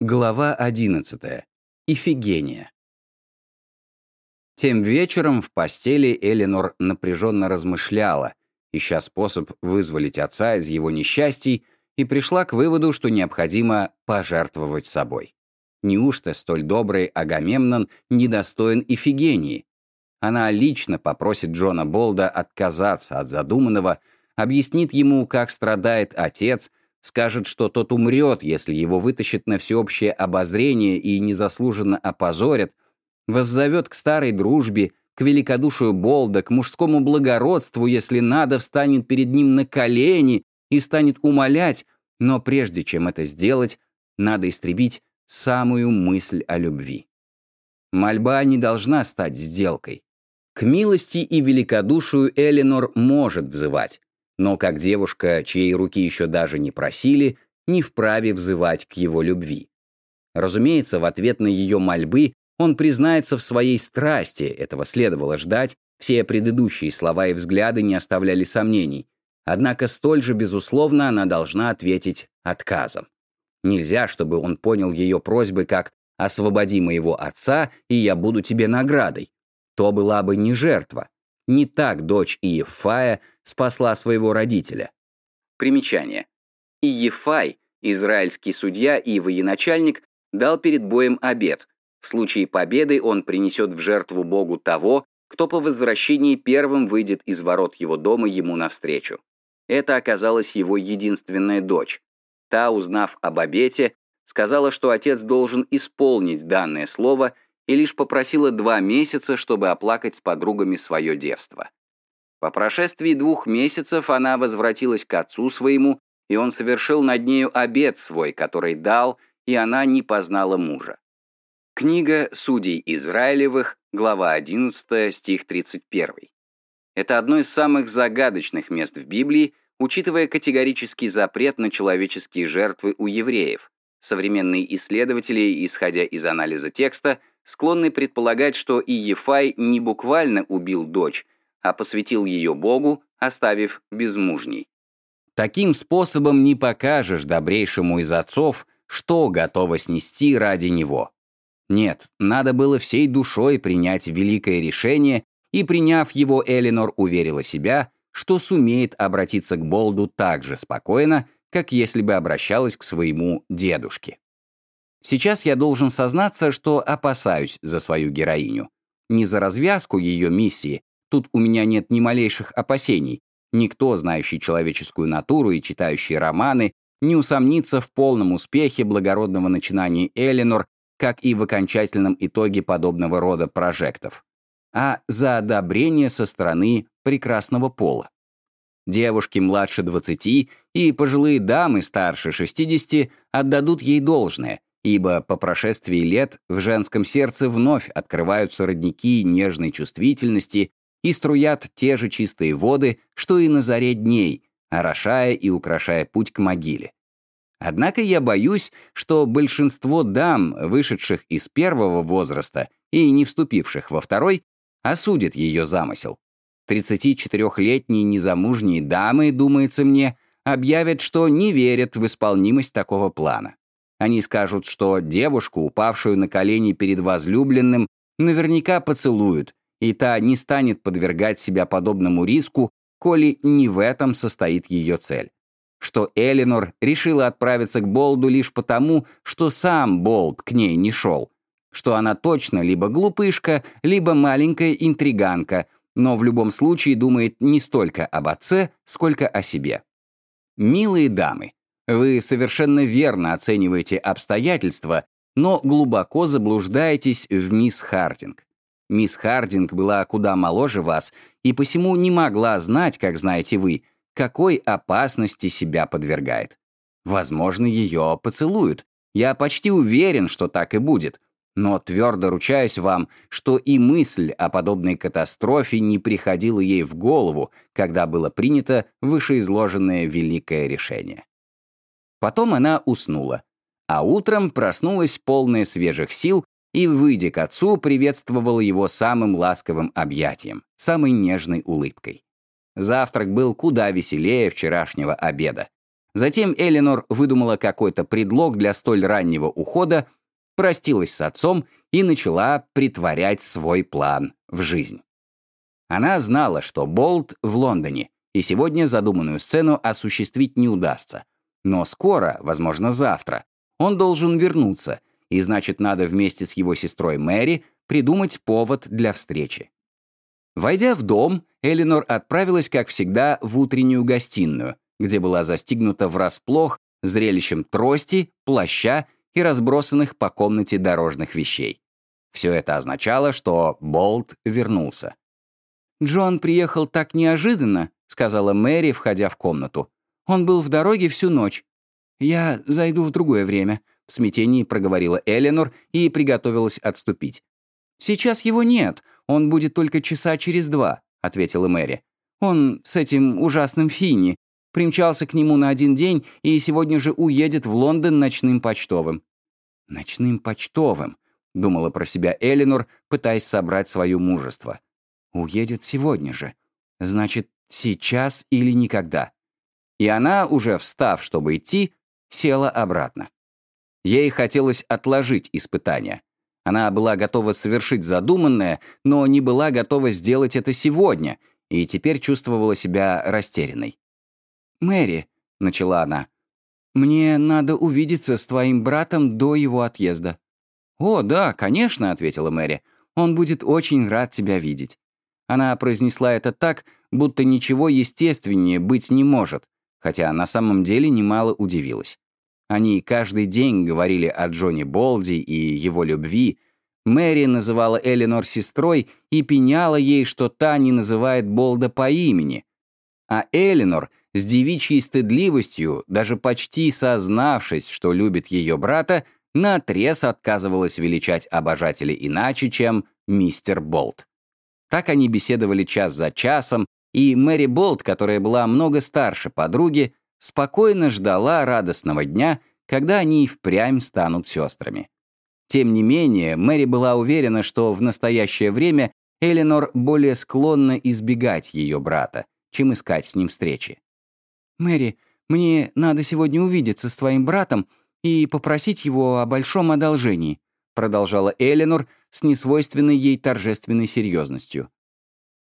Глава 11. Ифигения. Тем вечером в постели Эленор напряженно размышляла, ища способ вызволить отца из его несчастий, и пришла к выводу, что необходимо пожертвовать собой. Неужто столь добрый Агамемнон недостоин Ифигении? Она лично попросит Джона Болда отказаться от задуманного, объяснит ему, как страдает отец, скажет, что тот умрет, если его вытащат на всеобщее обозрение и незаслуженно опозорят, воззовет к старой дружбе, к великодушию Болда, к мужскому благородству, если надо, встанет перед ним на колени и станет умолять, но прежде чем это сделать, надо истребить самую мысль о любви. Мольба не должна стать сделкой. К милости и великодушию Эленор может взывать, но как девушка, чьей руки еще даже не просили, не вправе взывать к его любви. Разумеется, в ответ на ее мольбы он признается в своей страсти, этого следовало ждать, все предыдущие слова и взгляды не оставляли сомнений. Однако столь же, безусловно, она должна ответить отказом. Нельзя, чтобы он понял ее просьбы как «освободи моего отца, и я буду тебе наградой». То была бы не жертва, не так дочь Иефая спасла своего родителя. Примечание. Иефай, израильский судья и военачальник, дал перед боем обед. В случае победы он принесет в жертву Богу того, кто по возвращении первым выйдет из ворот его дома ему навстречу. Это оказалась его единственная дочь. Та, узнав об обете, сказала, что отец должен исполнить данное слово и лишь попросила два месяца, чтобы оплакать с подругами свое девство. По прошествии двух месяцев она возвратилась к отцу своему, и он совершил над нею обет свой, который дал, и она не познала мужа. Книга Судей Израилевых, глава 11, стих 31. Это одно из самых загадочных мест в Библии, учитывая категорический запрет на человеческие жертвы у евреев. Современные исследователи, исходя из анализа текста, склонны предполагать, что Иефай не буквально убил дочь, а посвятил ее Богу, оставив безмужней. Таким способом не покажешь добрейшему из отцов, что готово снести ради него. Нет, надо было всей душой принять великое решение, и, приняв его, Элинор уверила себя, что сумеет обратиться к Болду так же спокойно, как если бы обращалась к своему дедушке. Сейчас я должен сознаться, что опасаюсь за свою героиню. Не за развязку ее миссии, тут у меня нет ни малейших опасений. Никто, знающий человеческую натуру и читающий романы, не усомнится в полном успехе благородного начинания Эленор, как и в окончательном итоге подобного рода прожектов, а за одобрение со стороны прекрасного пола. Девушки младше 20 и пожилые дамы старше 60 отдадут ей должное, ибо по прошествии лет в женском сердце вновь открываются родники нежной чувствительности и струят те же чистые воды, что и на заре дней, орошая и украшая путь к могиле. Однако я боюсь, что большинство дам, вышедших из первого возраста и не вступивших во второй, осудит ее замысел. 34-летние незамужние дамы, думается мне, объявят, что не верят в исполнимость такого плана. Они скажут, что девушку, упавшую на колени перед возлюбленным, наверняка поцелуют, и та не станет подвергать себя подобному риску, коли не в этом состоит ее цель. Что Элинор решила отправиться к Болду лишь потому, что сам Болд к ней не шел. Что она точно либо глупышка, либо маленькая интриганка, но в любом случае думает не столько об отце, сколько о себе. Милые дамы, вы совершенно верно оцениваете обстоятельства, но глубоко заблуждаетесь в мисс Хардинг. Мисс Хардинг была куда моложе вас и посему не могла знать, как знаете вы, какой опасности себя подвергает. Возможно, ее поцелуют. Я почти уверен, что так и будет. Но твердо ручаюсь вам, что и мысль о подобной катастрофе не приходила ей в голову, когда было принято вышеизложенное великое решение. Потом она уснула. А утром проснулась полная свежих сил и, выйдя к отцу, приветствовала его самым ласковым объятием, самой нежной улыбкой. Завтрак был куда веселее вчерашнего обеда. Затем Эленор выдумала какой-то предлог для столь раннего ухода, простилась с отцом и начала притворять свой план в жизнь. Она знала, что Болт в Лондоне, и сегодня задуманную сцену осуществить не удастся. Но скоро, возможно, завтра, он должен вернуться, и значит, надо вместе с его сестрой Мэри придумать повод для встречи. Войдя в дом, Эленор отправилась, как всегда, в утреннюю гостиную, где была застигнута врасплох зрелищем трости, плаща и разбросанных по комнате дорожных вещей. Все это означало, что Болт вернулся. «Джон приехал так неожиданно», — сказала Мэри, входя в комнату. «Он был в дороге всю ночь. Я зайду в другое время», — в смятении проговорила Эленор и приготовилась отступить. «Сейчас его нет, он будет только часа через два», — ответила Мэри. «Он с этим ужасным Финни. Примчался к нему на один день и сегодня же уедет в Лондон ночным почтовым». «Ночным почтовым», — думала про себя Эленор, пытаясь собрать свое мужество. «Уедет сегодня же. Значит, сейчас или никогда». И она, уже встав, чтобы идти, села обратно. Ей хотелось отложить испытание. Она была готова совершить задуманное, но не была готова сделать это сегодня, и теперь чувствовала себя растерянной. «Мэри», — начала она, — «мне надо увидеться с твоим братом до его отъезда». «О, да, конечно», — ответила Мэри. «Он будет очень рад тебя видеть». Она произнесла это так, будто ничего естественнее быть не может, хотя на самом деле немало удивилась. Они каждый день говорили о Джонни Болди и его любви. Мэри называла Эленор сестрой и пеняла ей, что та не называет Болда по имени. А Эленор с девичьей стыдливостью, даже почти сознавшись, что любит ее брата, наотрез отказывалась величать обожателя иначе, чем мистер Болт. Так они беседовали час за часом, и Мэри Болт, которая была много старше подруги, спокойно ждала радостного дня, когда они и впрямь станут сестрами. Тем не менее, Мэри была уверена, что в настоящее время Эленор более склонна избегать ее брата, чем искать с ним встречи. «Мэри, мне надо сегодня увидеться с твоим братом и попросить его о большом одолжении», продолжала Эленор с несвойственной ей торжественной серьезностью.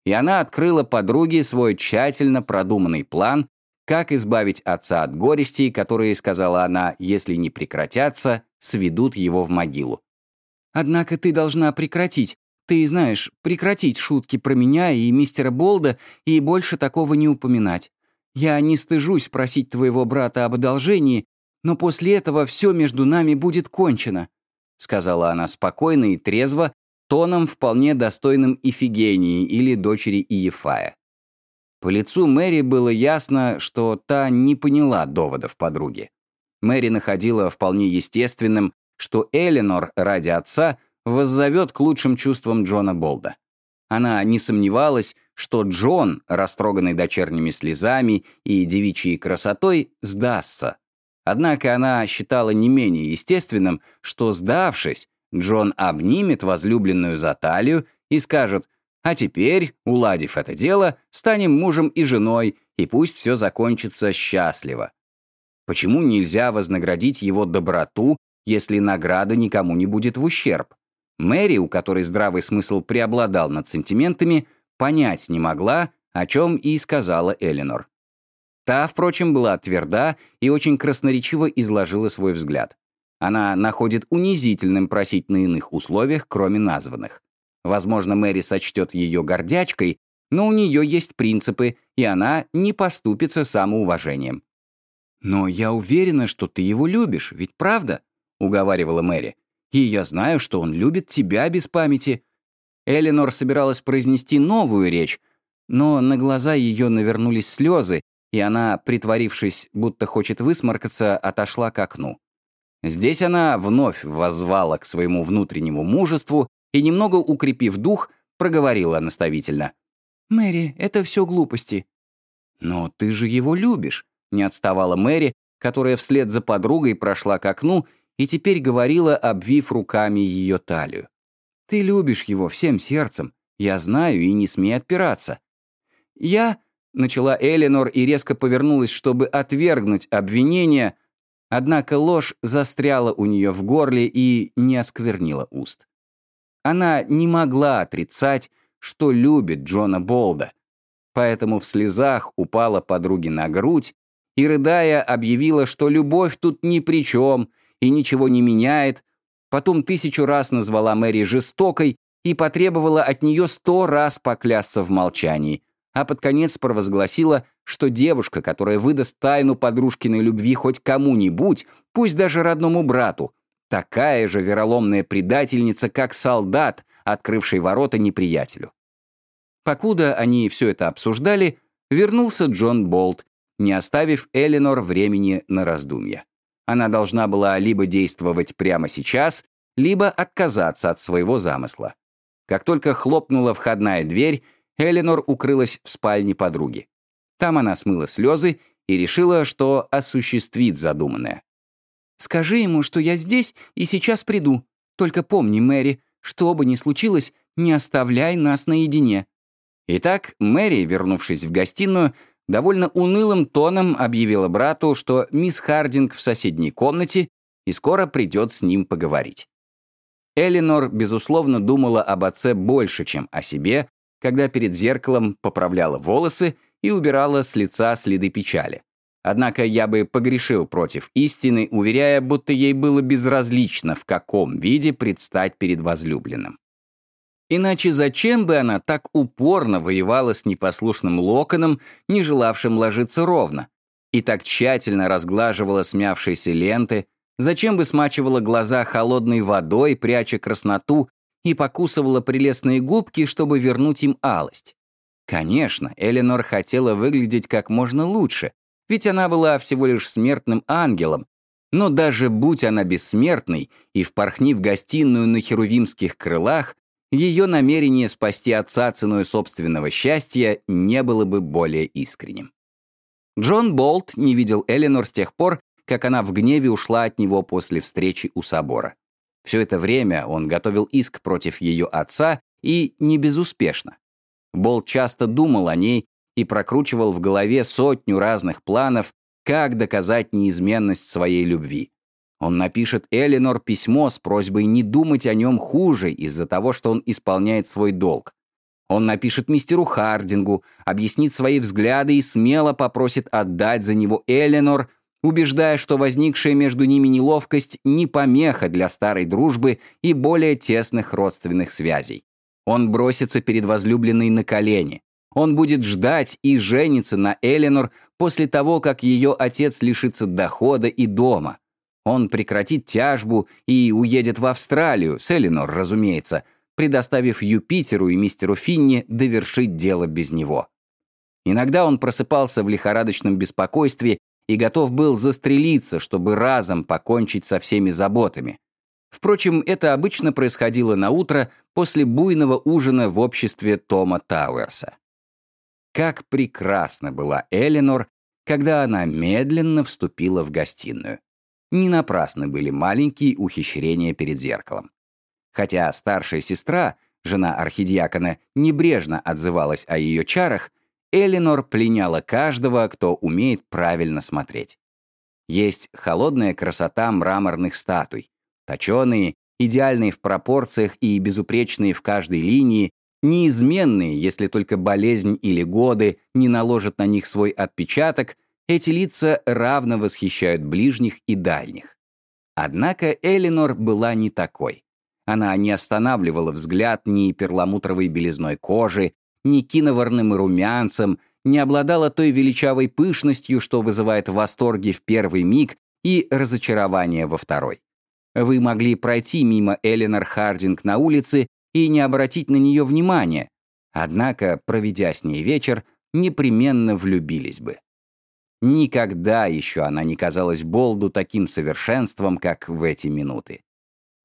И она открыла подруге свой тщательно продуманный план, как избавить отца от горестей, которые, сказала она, если не прекратятся, сведут его в могилу. «Однако ты должна прекратить. Ты знаешь, прекратить шутки про меня и мистера Болда и больше такого не упоминать. Я не стыжусь просить твоего брата об одолжении, но после этого все между нами будет кончено», сказала она спокойно и трезво, тоном вполне достойным Ифигении или дочери Иефая. По лицу Мэри было ясно, что та не поняла доводов подруги. Мэри находила вполне естественным, что Эленор ради отца воззовет к лучшим чувствам Джона Болда. Она не сомневалась, что Джон, растроганный дочерними слезами и девичьей красотой, сдастся. Однако она считала не менее естественным, что, сдавшись, Джон обнимет возлюбленную за талию и скажет а теперь, уладив это дело, станем мужем и женой, и пусть все закончится счастливо. Почему нельзя вознаградить его доброту, если награда никому не будет в ущерб? Мэри, у которой здравый смысл преобладал над сантиментами, понять не могла, о чем и сказала Эленор. Та, впрочем, была тверда и очень красноречиво изложила свой взгляд. Она находит унизительным просить на иных условиях, кроме названных. Возможно, Мэри сочтет ее гордячкой, но у нее есть принципы, и она не поступится самоуважением. «Но я уверена, что ты его любишь, ведь правда?» — уговаривала Мэри. «И я знаю, что он любит тебя без памяти». Эленор собиралась произнести новую речь, но на глаза ее навернулись слезы, и она, притворившись, будто хочет высморкаться, отошла к окну. Здесь она вновь воззвала к своему внутреннему мужеству и, немного укрепив дух, проговорила наставительно. «Мэри, это все глупости». «Но ты же его любишь», — не отставала Мэри, которая вслед за подругой прошла к окну и теперь говорила, обвив руками ее талию. «Ты любишь его всем сердцем, я знаю и не смей отпираться». «Я... начала Эленор и резко повернулась, чтобы отвергнуть обвинение, однако ложь застряла у нее в горле и не осквернила уст. Она не могла отрицать, что любит Джона Болда, поэтому в слезах упала подруге на грудь и, рыдая, объявила, что любовь тут ни при чем и ничего не меняет, потом тысячу раз назвала Мэри жестокой и потребовала от нее сто раз поклясться в молчании, а под конец провозгласила, что девушка, которая выдаст тайну подружкиной любви хоть кому-нибудь, пусть даже родному брату, такая же вероломная предательница, как солдат, открывший ворота неприятелю. Покуда они все это обсуждали, вернулся Джон Болт, не оставив Эленор времени на раздумья. Она должна была либо действовать прямо сейчас, либо отказаться от своего замысла. Как только хлопнула входная дверь, Эленор укрылась в спальне подруги. Там она смыла слезы и решила, что осуществит задуманное. «Скажи ему, что я здесь и сейчас приду. Только помни, Мэри, что бы ни случилось, не оставляй нас наедине». Итак, Мэри, вернувшись в гостиную, довольно унылым тоном объявила брату, что мисс Хардинг в соседней комнате и скоро придет с ним поговорить. Эленор, безусловно, думала об отце больше, чем о себе, когда перед зеркалом поправляла волосы и убирала с лица следы печали. Однако я бы погрешил против истины, уверяя, будто ей было безразлично, в каком виде предстать перед возлюбленным. Иначе зачем бы она так упорно воевала с непослушным локоном, не желавшим ложиться ровно, и так тщательно разглаживала смявшиеся ленты, зачем бы смачивала глаза холодной водой, пряча красноту и покусывала прелестные губки, чтобы вернуть им алость. Конечно, Эленор хотела выглядеть как можно лучше, ведь она была всего лишь смертным ангелом, но даже будь она бессмертной и впорхни в гостиную на херувимских крылах, ее намерение спасти отца ценой собственного счастья не было бы более искренним. Джон Болт не видел Эленор с тех пор, как она в гневе ушла от него после встречи у собора. Все это время он готовил иск против ее отца и не безуспешно. Бол часто думал о ней и прокручивал в голове сотню разных планов, как доказать неизменность своей любви. Он напишет Элинор письмо с просьбой не думать о нем хуже из-за того, что он исполняет свой долг. Он напишет мистеру Хардингу, объяснит свои взгляды и смело попросит отдать за него Эленор, убеждая, что возникшая между ними неловкость не помеха для старой дружбы и более тесных родственных связей. Он бросится перед возлюбленной на колени. Он будет ждать и женится на Эленор после того, как ее отец лишится дохода и дома. Он прекратит тяжбу и уедет в Австралию, с Эленор, разумеется, предоставив Юпитеру и мистеру Финни довершить дело без него. Иногда он просыпался в лихорадочном беспокойстве и готов был застрелиться, чтобы разом покончить со всеми заботами. Впрочем, это обычно происходило на утро после буйного ужина в обществе Тома Тауэрса. Как прекрасна была Эленор, когда она медленно вступила в гостиную. Не напрасны были маленькие ухищрения перед зеркалом. Хотя старшая сестра, жена архидиакона, небрежно отзывалась о ее чарах, Элинор пленяла каждого, кто умеет правильно смотреть. Есть холодная красота мраморных статуй, точеные, идеальные в пропорциях и безупречные в каждой линии, неизменные, если только болезнь или годы не наложат на них свой отпечаток, эти лица равно восхищают ближних и дальних. Однако Элинор была не такой. Она не останавливала взгляд ни перламутровой белизной кожи, ни киноварным румянцем, не обладала той величавой пышностью, что вызывает восторги в первый миг и разочарование во второй. Вы могли пройти мимо Эленор Хардинг на улице и не обратить на нее внимания, однако, проведя с ней вечер, непременно влюбились бы. Никогда еще она не казалась Болду таким совершенством, как в эти минуты.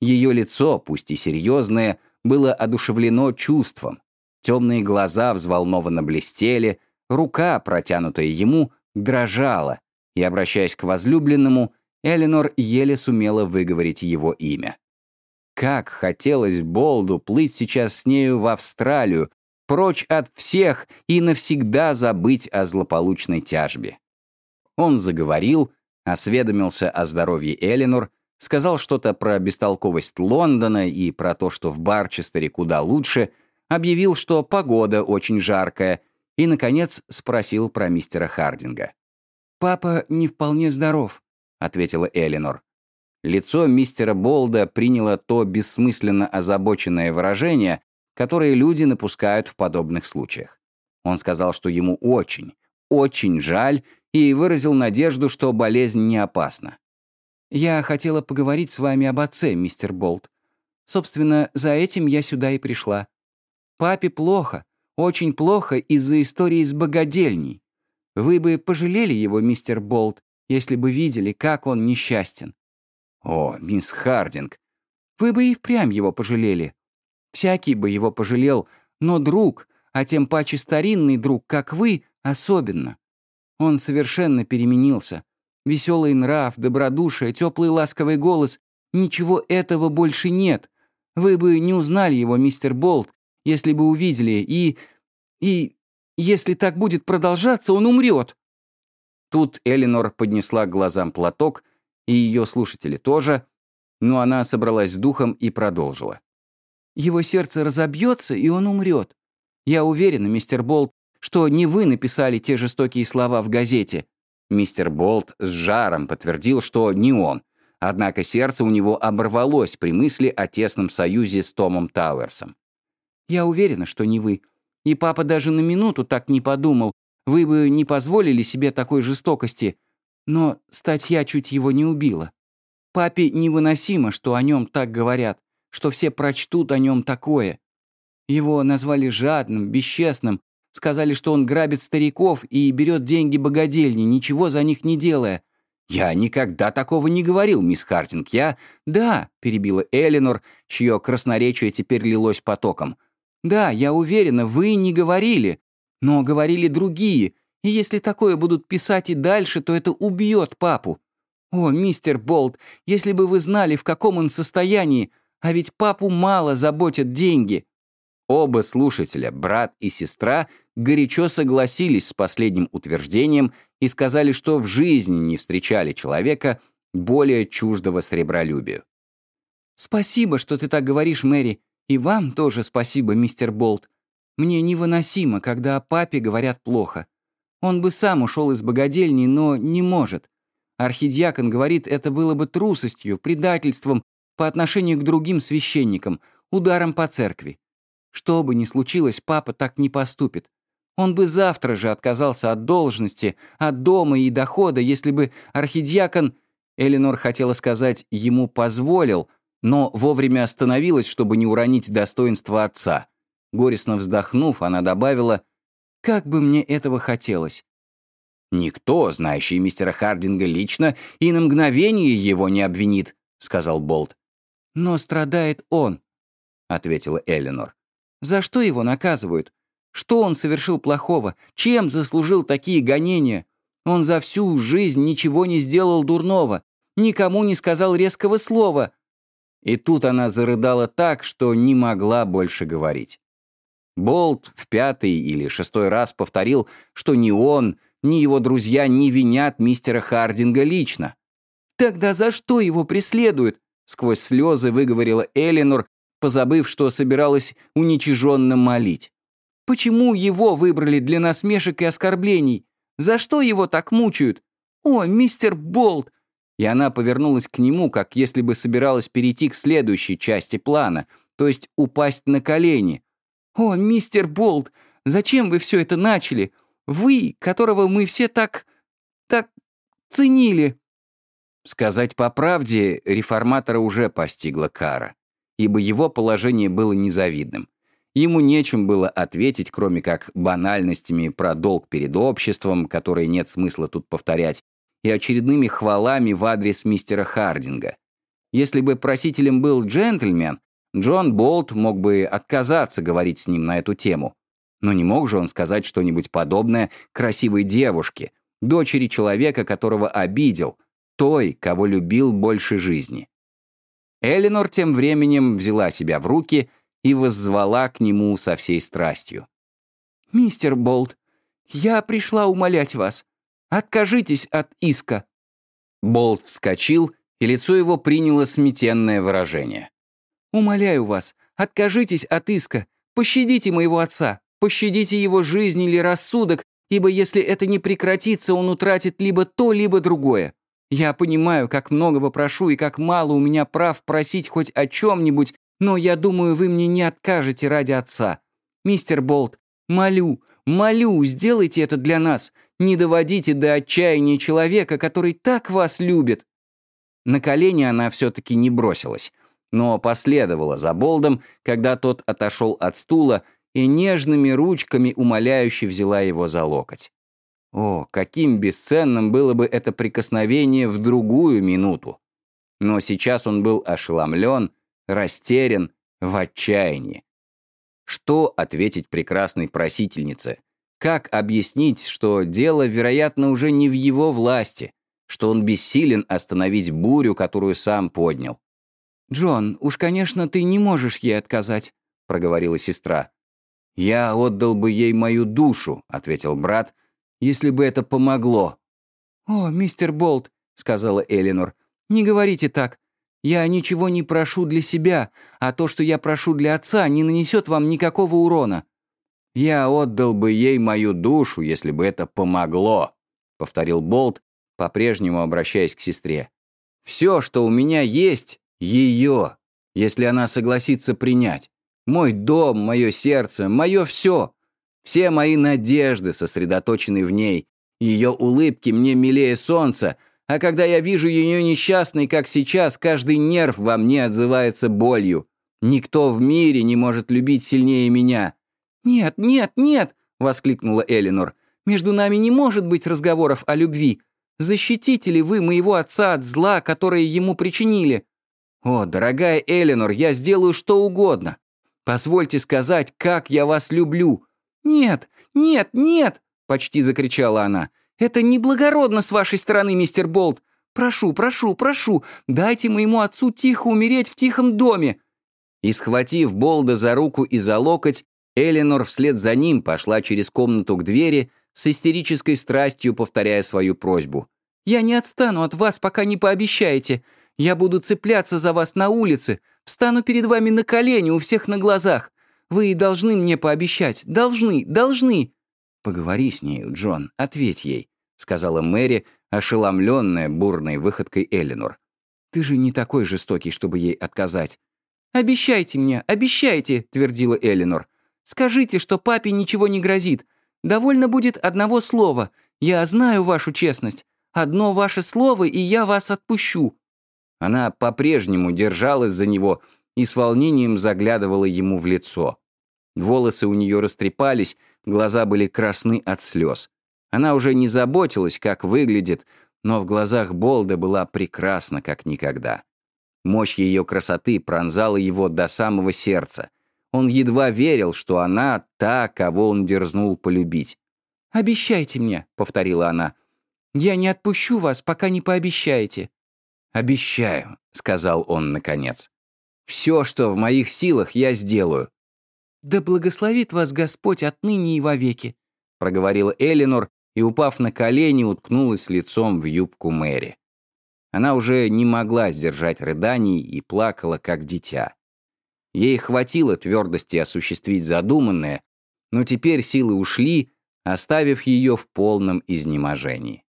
Ее лицо, пусть и серьезное, было одушевлено чувством, Темные глаза взволнованно блестели, рука, протянутая ему, дрожала, и, обращаясь к возлюбленному, Эленор еле сумела выговорить его имя. Как хотелось Болду плыть сейчас с нею в Австралию, прочь от всех и навсегда забыть о злополучной тяжбе. Он заговорил, осведомился о здоровье Эленор, сказал что-то про бестолковость Лондона и про то, что в Барчестере куда лучше, объявил, что погода очень жаркая, и, наконец, спросил про мистера Хардинга. «Папа не вполне здоров», — ответила Эленор. Лицо мистера Болда приняло то бессмысленно озабоченное выражение, которое люди напускают в подобных случаях. Он сказал, что ему очень, очень жаль, и выразил надежду, что болезнь не опасна. «Я хотела поговорить с вами об отце, мистер Болт. Собственно, за этим я сюда и пришла. Папе плохо, очень плохо из-за истории с богадельней. Вы бы пожалели его, мистер Болт, если бы видели, как он несчастен. О, мисс Хардинг. Вы бы и впрямь его пожалели. Всякий бы его пожалел, но друг, а тем паче старинный друг, как вы, особенно. Он совершенно переменился. Веселый нрав, добродушие, теплый ласковый голос — ничего этого больше нет. Вы бы не узнали его, мистер Болт, если бы увидели, и... и... если так будет продолжаться, он умрет. Тут Элинор поднесла к глазам платок, и ее слушатели тоже, но она собралась с духом и продолжила. Его сердце разобьется, и он умрет. Я уверена, мистер Болт, что не вы написали те жестокие слова в газете». Мистер Болт с жаром подтвердил, что не он. Однако сердце у него оборвалось при мысли о тесном союзе с Томом Тауэрсом. «Я уверена, что не вы. И папа даже на минуту так не подумал. Вы бы не позволили себе такой жестокости. Но статья чуть его не убила. Папе невыносимо, что о нем так говорят что все прочтут о нем такое. Его назвали жадным, бесчестным, сказали, что он грабит стариков и берет деньги богадельни, ничего за них не делая. «Я никогда такого не говорил, мисс Хартинг. Я...» «Да», — перебила Элинор, чье красноречие теперь лилось потоком. «Да, я уверена, вы не говорили. Но говорили другие, и если такое будут писать и дальше, то это убьет папу. О, мистер Болт, если бы вы знали, в каком он состоянии, а ведь папу мало заботят деньги. Оба слушателя, брат и сестра, горячо согласились с последним утверждением и сказали, что в жизни не встречали человека более чуждого сребролюбию. «Спасибо, что ты так говоришь, Мэри. И вам тоже спасибо, мистер Болт. Мне невыносимо, когда о папе говорят плохо. Он бы сам ушел из богадельни, но не может. Архидиакон говорит, это было бы трусостью, предательством по отношению к другим священникам, ударом по церкви. Что бы ни случилось, папа так не поступит. Он бы завтра же отказался от должности, от дома и дохода, если бы архидиакон, Эленор хотела сказать, ему позволил, но вовремя остановилась, чтобы не уронить достоинство отца. Горестно вздохнув, она добавила, «Как бы мне этого хотелось». «Никто, знающий мистера Хардинга лично, и на мгновение его не обвинит», — сказал Болт. «Но страдает он», — ответила Эленор. «За что его наказывают? Что он совершил плохого? Чем заслужил такие гонения? Он за всю жизнь ничего не сделал дурного, никому не сказал резкого слова». И тут она зарыдала так, что не могла больше говорить. Болт в пятый или шестой раз повторил, что ни он, ни его друзья не винят мистера Хардинга лично. «Тогда за что его преследуют?» сквозь слезы выговорила Элинор, позабыв, что собиралась уничиженно молить. «Почему его выбрали для насмешек и оскорблений? За что его так мучают? О, мистер Болт!» И она повернулась к нему, как если бы собиралась перейти к следующей части плана, то есть упасть на колени. «О, мистер Болт, зачем вы все это начали? Вы, которого мы все так... так ценили!» Сказать по правде, реформатора уже постигла кара, ибо его положение было незавидным. Ему нечем было ответить, кроме как банальностями про долг перед обществом, которые нет смысла тут повторять, и очередными хвалами в адрес мистера Хардинга. Если бы просителем был джентльмен, Джон Болт мог бы отказаться говорить с ним на эту тему. Но не мог же он сказать что-нибудь подобное красивой девушке, дочери человека, которого обидел, той, кого любил больше жизни. Эленор тем временем взяла себя в руки и воззвала к нему со всей страстью. «Мистер Болт, я пришла умолять вас. Откажитесь от иска». Болт вскочил, и лицо его приняло сметенное выражение. «Умоляю вас, откажитесь от иска. Пощадите моего отца. Пощадите его жизнь или рассудок, ибо если это не прекратится, он утратит либо то, либо другое. Я понимаю, как много попрошу и как мало у меня прав просить хоть о чем-нибудь, но я думаю, вы мне не откажете ради отца. Мистер Болт, молю, молю, сделайте это для нас. Не доводите до отчаяния человека, который так вас любит». На колени она все-таки не бросилась, но последовала за Болдом, когда тот отошел от стула и нежными ручками умоляюще взяла его за локоть. О, каким бесценным было бы это прикосновение в другую минуту! Но сейчас он был ошеломлен, растерян, в отчаянии. Что ответить прекрасной просительнице? Как объяснить, что дело, вероятно, уже не в его власти, что он бессилен остановить бурю, которую сам поднял? «Джон, уж, конечно, ты не можешь ей отказать», — проговорила сестра. «Я отдал бы ей мою душу», — ответил брат, «если бы это помогло». «О, мистер Болт», — сказала Элинор, — «не говорите так. Я ничего не прошу для себя, а то, что я прошу для отца, не нанесет вам никакого урона». «Я отдал бы ей мою душу, если бы это помогло», — повторил Болт, по-прежнему обращаясь к сестре. «Все, что у меня есть, ее, если она согласится принять. Мой дом, мое сердце, мое все. Все мои надежды сосредоточены в ней. Ее улыбки мне милее солнца, а когда я вижу ее несчастной, как сейчас, каждый нерв во мне отзывается болью. Никто в мире не может любить сильнее меня». «Нет, нет, нет!» — воскликнула Элинор. «Между нами не может быть разговоров о любви. Защитите ли вы моего отца от зла, которое ему причинили?» «О, дорогая Элинор, я сделаю что угодно. Позвольте сказать, как я вас люблю». «Нет, нет, нет!» — почти закричала она. «Это неблагородно с вашей стороны, мистер Болт. Прошу, прошу, прошу, дайте моему отцу тихо умереть в тихом доме». И схватив Болда за руку и за локоть, Эленор вслед за ним пошла через комнату к двери, с истерической страстью повторяя свою просьбу. «Я не отстану от вас, пока не пообещаете. Я буду цепляться за вас на улице, встану перед вами на колени у всех на глазах. Вы должны мне пообещать, должны, должны». «Поговори с нею, Джон, ответь ей сказала Мэри, ошеломленная бурной выходкой Эллинор. «Ты же не такой жестокий, чтобы ей отказать». «Обещайте мне, обещайте», — твердила Эллинор. «Скажите, что папе ничего не грозит. Довольно будет одного слова. Я знаю вашу честность. Одно ваше слово, и я вас отпущу». Она по-прежнему держалась за него и с волнением заглядывала ему в лицо. Волосы у нее растрепались, глаза были красны от слез. Она уже не заботилась, как выглядит, но в глазах Болда была прекрасна, как никогда. Мощь ее красоты пронзала его до самого сердца. Он едва верил, что она та, кого он дерзнул полюбить. «Обещайте мне», — повторила она. «Я не отпущу вас, пока не пообещаете». «Обещаю», — сказал он наконец. «Все, что в моих силах, я сделаю». «Да благословит вас Господь отныне и вовеки», — проговорила Элинор, и, упав на колени, уткнулась лицом в юбку Мэри. Она уже не могла сдержать рыданий и плакала, как дитя. Ей хватило твердости осуществить задуманное, но теперь силы ушли, оставив ее в полном изнеможении.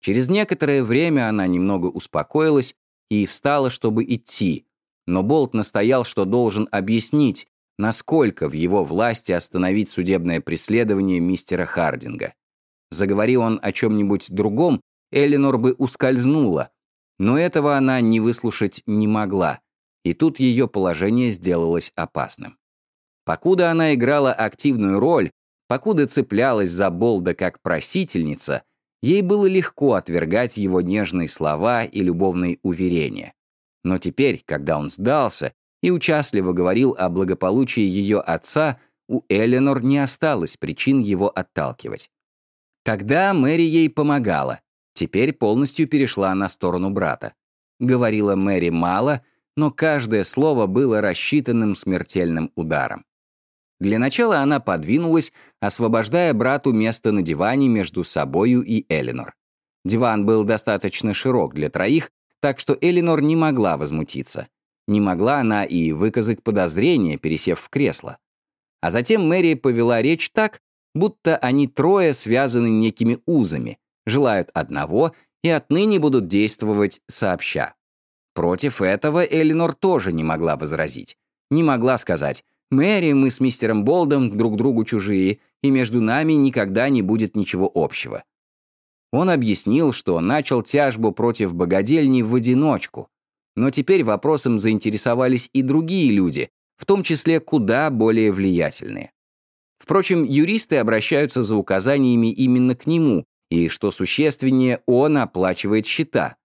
Через некоторое время она немного успокоилась и встала, чтобы идти, но Болт настоял, что должен объяснить, насколько в его власти остановить судебное преследование мистера Хардинга. Заговори он о чем-нибудь другом, Эленор бы ускользнула. Но этого она не выслушать не могла, и тут ее положение сделалось опасным. Покуда она играла активную роль, покуда цеплялась за Болда как просительница, ей было легко отвергать его нежные слова и любовные уверения. Но теперь, когда он сдался и участливо говорил о благополучии ее отца, у Эленор не осталось причин его отталкивать. Тогда Мэри ей помогала. Теперь полностью перешла на сторону брата. Говорила Мэри мало, но каждое слово было рассчитанным смертельным ударом. Для начала она подвинулась, освобождая брату место на диване между собою и Эленор. Диван был достаточно широк для троих, так что Эленор не могла возмутиться. Не могла она и выказать подозрение, пересев в кресло. А затем Мэри повела речь так, будто они трое связаны некими узами, желают одного и отныне будут действовать сообща. Против этого Эленор тоже не могла возразить. Не могла сказать «Мэри, мы с мистером Болдом друг другу чужие, и между нами никогда не будет ничего общего». Он объяснил, что начал тяжбу против богадельни в одиночку. Но теперь вопросом заинтересовались и другие люди, в том числе куда более влиятельные. Впрочем, юристы обращаются за указаниями именно к нему, и, что существеннее, он оплачивает счета.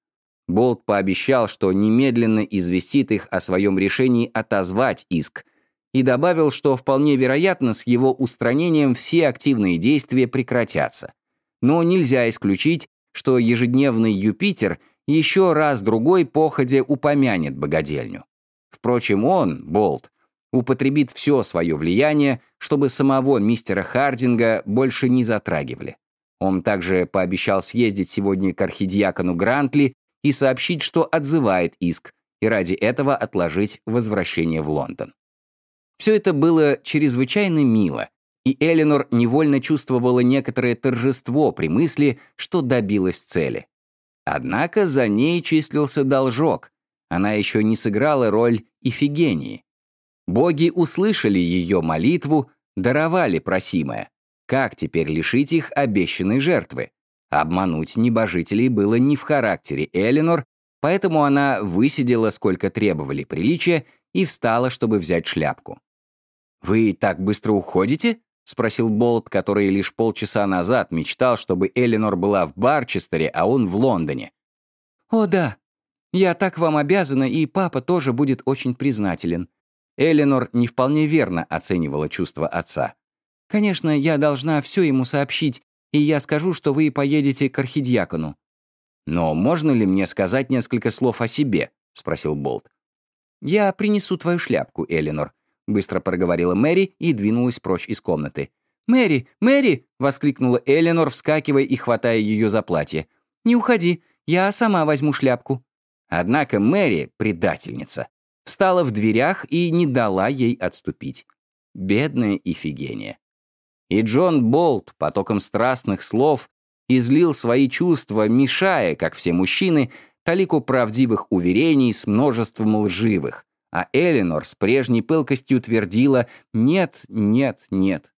Болт пообещал, что немедленно известит их о своем решении отозвать иск, и добавил, что вполне вероятно, с его устранением все активные действия прекратятся. Но нельзя исключить, что ежедневный Юпитер еще раз-другой походе упомянет богадельню. Впрочем, он, Болт, употребит все свое влияние, чтобы самого мистера Хардинга больше не затрагивали. Он также пообещал съездить сегодня к архидиакону Грантли и сообщить, что отзывает иск, и ради этого отложить возвращение в Лондон. Все это было чрезвычайно мило, и Эленор невольно чувствовала некоторое торжество при мысли, что добилась цели. Однако за ней числился должок. Она еще не сыграла роль Ифигении. Боги услышали ее молитву, даровали просимое. Как теперь лишить их обещанной жертвы? Обмануть небожителей было не в характере Эленор, поэтому она высидела, сколько требовали приличия, и встала, чтобы взять шляпку. «Вы так быстро уходите?» — спросил Болт, который лишь полчаса назад мечтал, чтобы Эленор была в Барчестере, а он в Лондоне. «О, да. Я так вам обязана, и папа тоже будет очень признателен». Эленор не вполне верно оценивала чувства отца. «Конечно, я должна все ему сообщить, и я скажу, что вы поедете к архидиакону». «Но можно ли мне сказать несколько слов о себе?» — спросил Болт. «Я принесу твою шляпку, Эленор», — быстро проговорила Мэри и двинулась прочь из комнаты. «Мэри! Мэри!» — воскликнула Эленор, вскакивая и хватая ее за платье. «Не уходи, я сама возьму шляпку». Однако Мэри, предательница, встала в дверях и не дала ей отступить. Бедная Ифигения. И Джон Болт потоком страстных слов излил свои чувства, мешая, как все мужчины, талику правдивых уверений с множеством лживых, а Эленор с прежней пылкостью твердила «нет, нет, нет».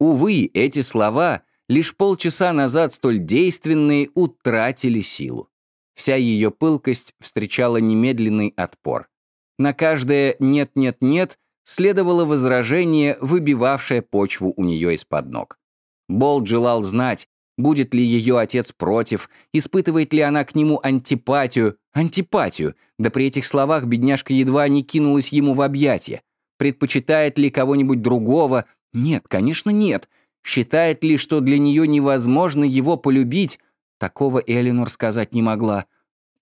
Увы, эти слова, лишь полчаса назад столь действенные, утратили силу. Вся ее пылкость встречала немедленный отпор. На каждое «нет, нет, нет» следовало возражение, выбивавшее почву у нее из-под ног. Болт желал знать, Будет ли ее отец против? Испытывает ли она к нему антипатию? Антипатию. Да при этих словах бедняжка едва не кинулась ему в объятия. Предпочитает ли кого-нибудь другого? Нет, конечно, нет. Считает ли, что для нее невозможно его полюбить? Такого Эленор сказать не могла.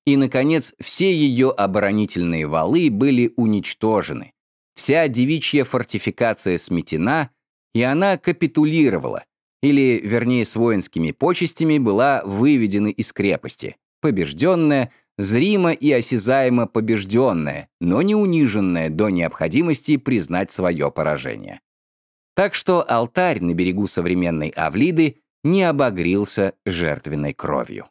И, наконец, все ее оборонительные валы были уничтожены. Вся девичья фортификация сметена, и она капитулировала, или, вернее, с воинскими почестями, была выведена из крепости, побежденная, зримо и осязаемо побежденная, но не униженная до необходимости признать свое поражение. Так что алтарь на берегу современной Авлиды не обогрился жертвенной кровью.